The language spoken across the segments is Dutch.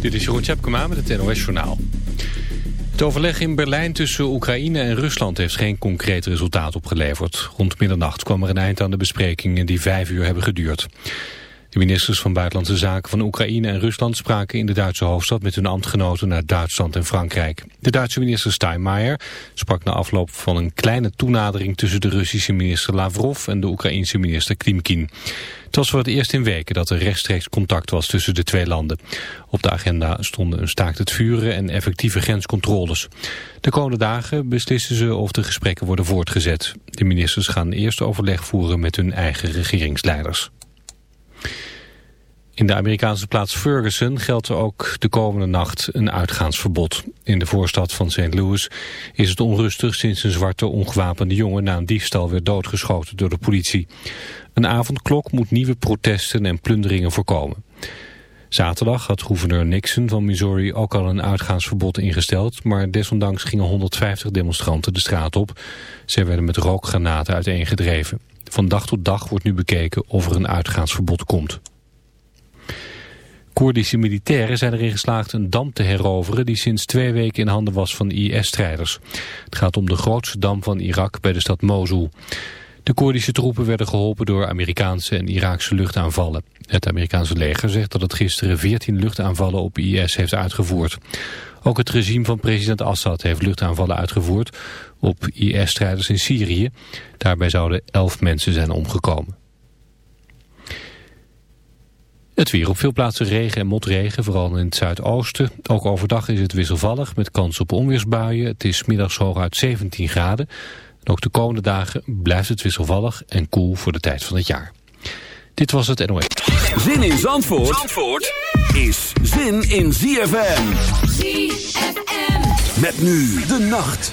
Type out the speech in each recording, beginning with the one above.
Dit is Jeroen Tjepkema met het NOS Journaal. Het overleg in Berlijn tussen Oekraïne en Rusland heeft geen concreet resultaat opgeleverd. Rond middernacht kwam er een eind aan de besprekingen die vijf uur hebben geduurd. De ministers van Buitenlandse Zaken van Oekraïne en Rusland spraken in de Duitse hoofdstad met hun ambtgenoten naar Duitsland en Frankrijk. De Duitse minister Steinmeier sprak na afloop van een kleine toenadering tussen de Russische minister Lavrov en de Oekraïense minister Klimkin. Het was voor het eerst in weken dat er rechtstreeks contact was tussen de twee landen. Op de agenda stonden een staakt het vuren en effectieve grenscontroles. De komende dagen beslissen ze of de gesprekken worden voortgezet. De ministers gaan eerst overleg voeren met hun eigen regeringsleiders. In de Amerikaanse plaats Ferguson geldt er ook de komende nacht een uitgaansverbod. In de voorstad van St. Louis is het onrustig sinds een zwarte ongewapende jongen na een diefstal werd doodgeschoten door de politie. Een avondklok moet nieuwe protesten en plunderingen voorkomen. Zaterdag had gouverneur Nixon van Missouri ook al een uitgaansverbod ingesteld, maar desondanks gingen 150 demonstranten de straat op. Zij werden met rookgranaten uiteengedreven. Van dag tot dag wordt nu bekeken of er een uitgaansverbod komt. Koerdische militairen zijn erin geslaagd een dam te heroveren die sinds twee weken in handen was van IS-strijders. Het gaat om de grootste dam van Irak bij de stad Mosul. De Koerdische troepen werden geholpen door Amerikaanse en Iraakse luchtaanvallen. Het Amerikaanse leger zegt dat het gisteren 14 luchtaanvallen op IS heeft uitgevoerd. Ook het regime van president Assad heeft luchtaanvallen uitgevoerd op IS-strijders in Syrië. Daarbij zouden 11 mensen zijn omgekomen. Het weer op veel plaatsen regen en motregen, vooral in het zuidoosten. Ook overdag is het wisselvallig met kans op onweersbuien. Het is middags hooguit 17 graden. En ook de komende dagen blijft het wisselvallig en koel voor de tijd van het jaar. Dit was het NOS. Zin in Zandvoort, Zandvoort is zin in ZFM. ZFM. Met nu de nacht.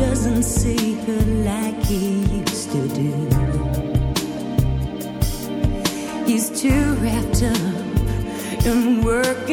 doesn't see her like he used to do. He's too wrapped up in work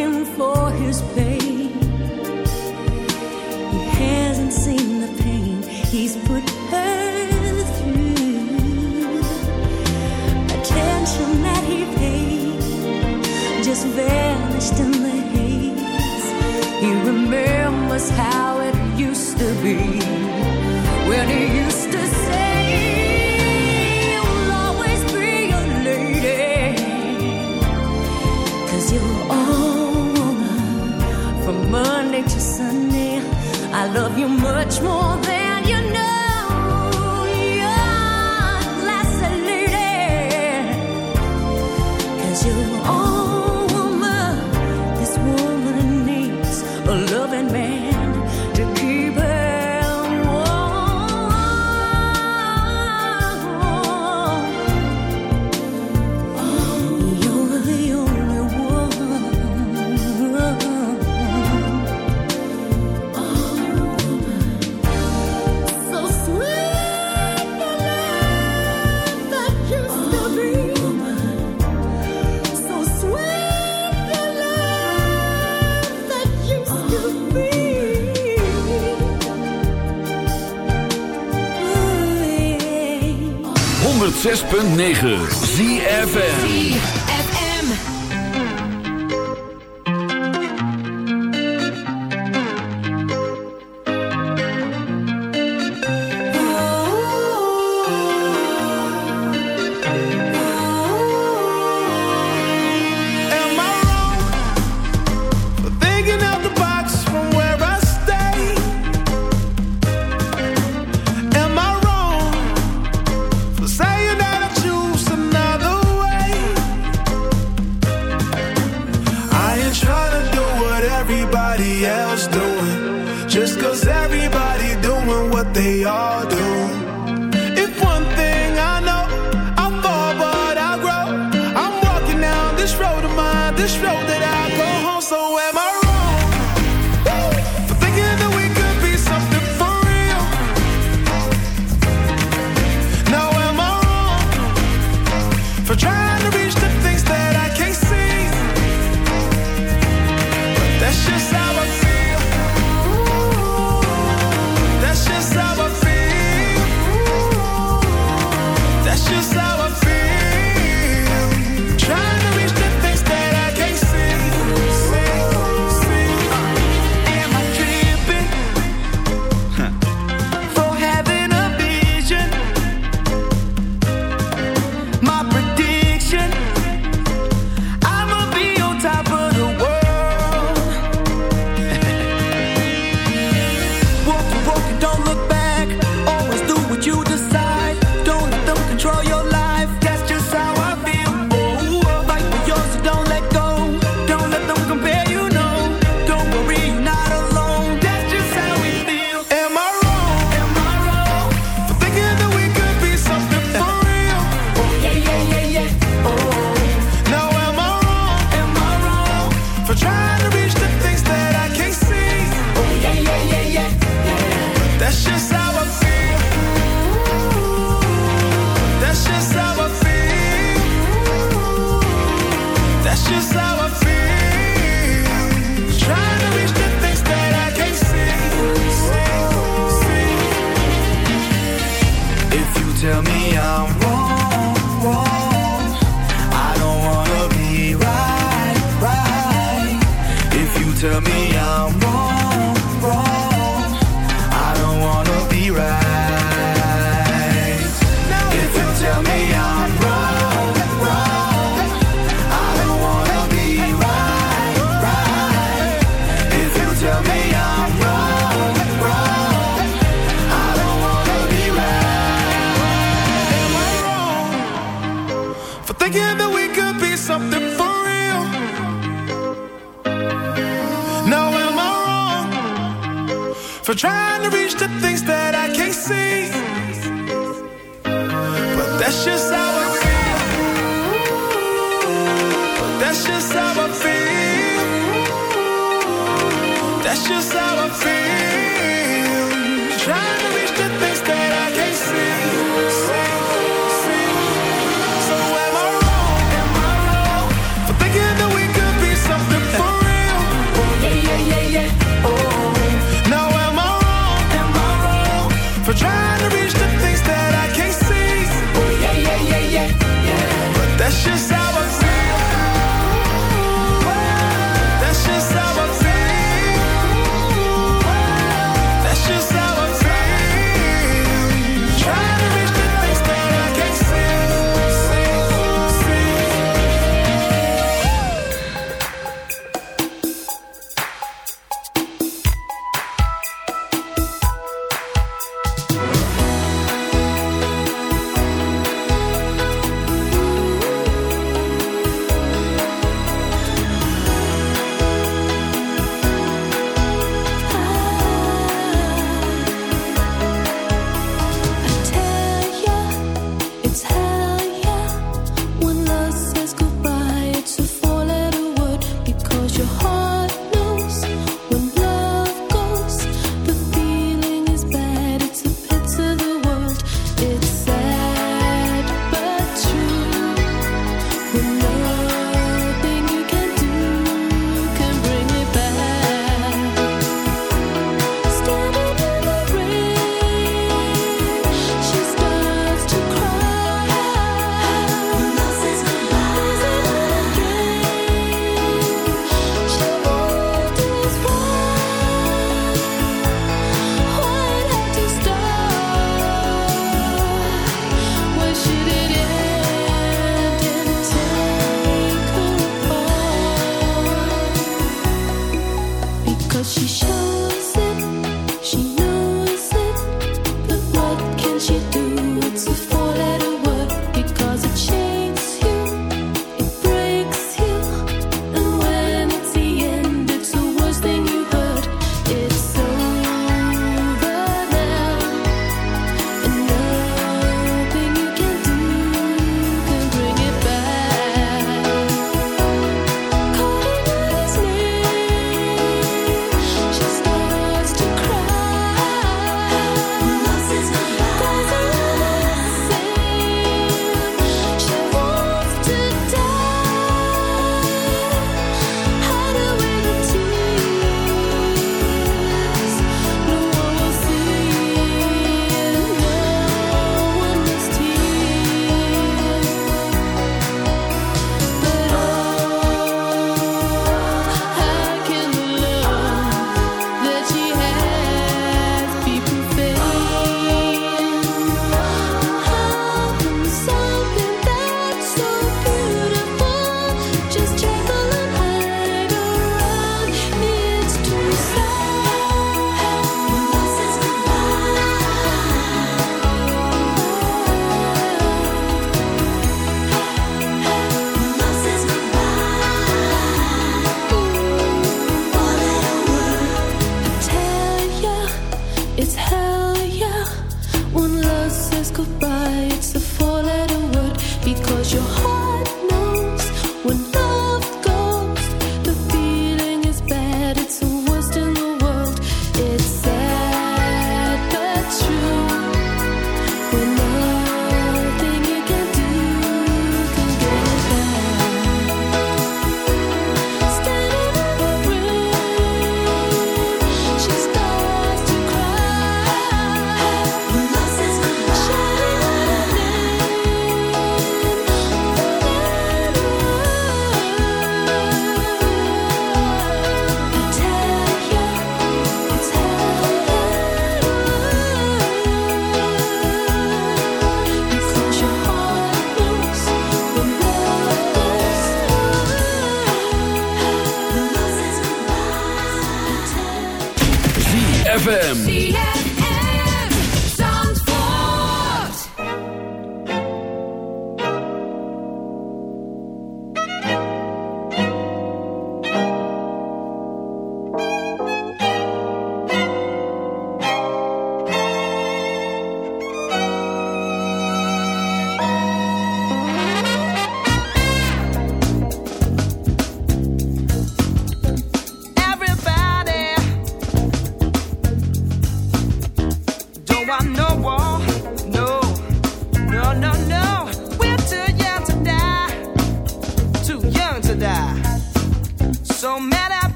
just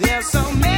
There's so many.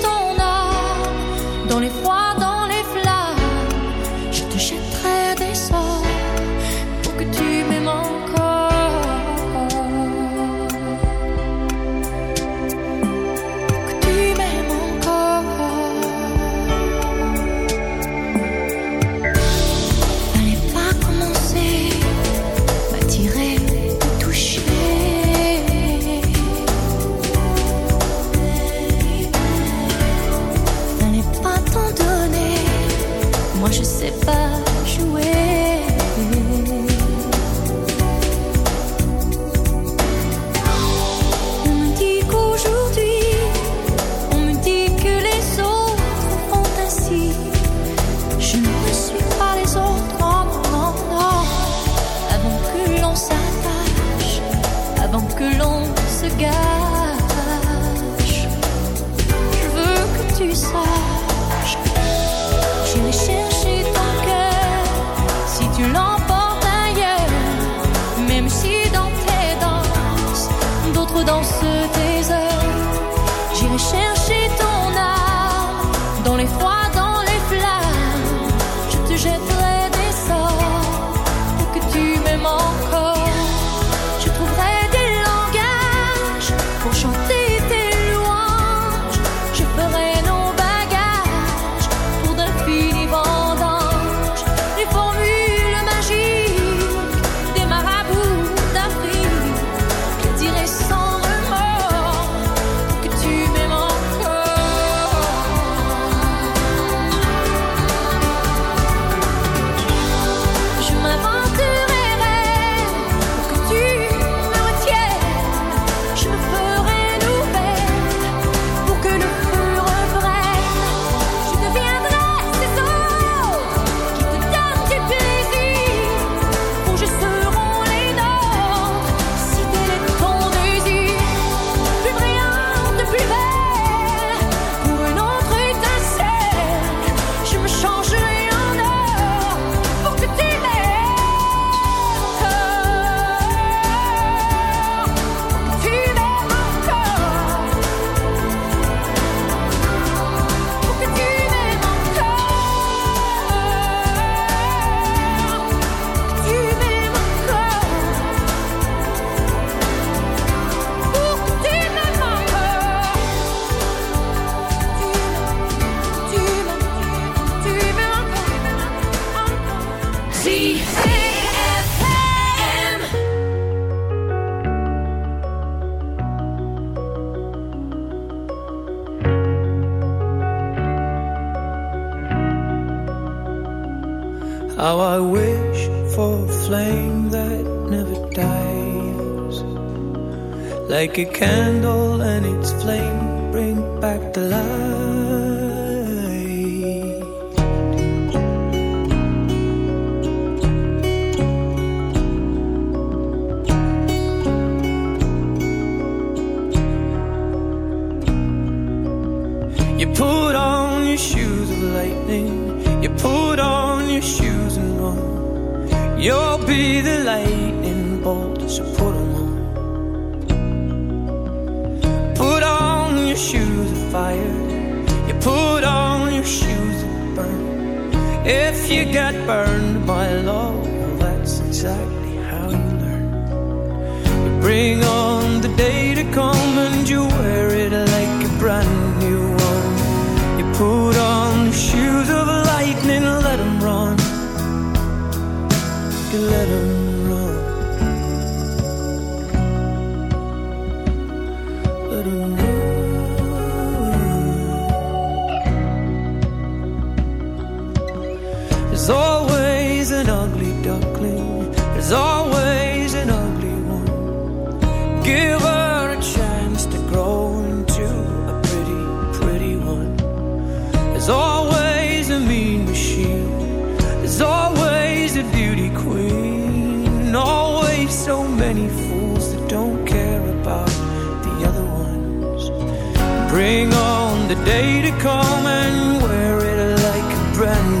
ton 雨伞 How I wish for a flame that never dies, like a candle and its flame waiting on the day to come and wear it like a brand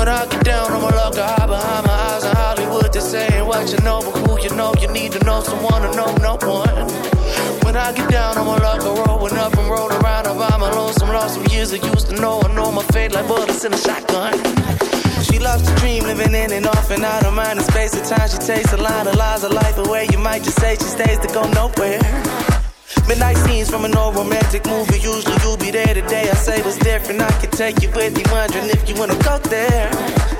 When I get down on my luck, I high behind my eyes in Hollywood. They're saying what you know, but who you know, you need to know someone to know no one. When I get down on my luck, I rollin' up and roll around. I by my lonesome, lost some years I used to know. I know my fate like bullets in a shotgun. She loves to dream, living in and off and out of mind and space. At time, she takes a line of lies of life away. You might just say she stays to go nowhere. Midnight scenes from an old romantic movie. Usually you'll be there today. I say what's different. I can take you with me, wondering if you wanna go there.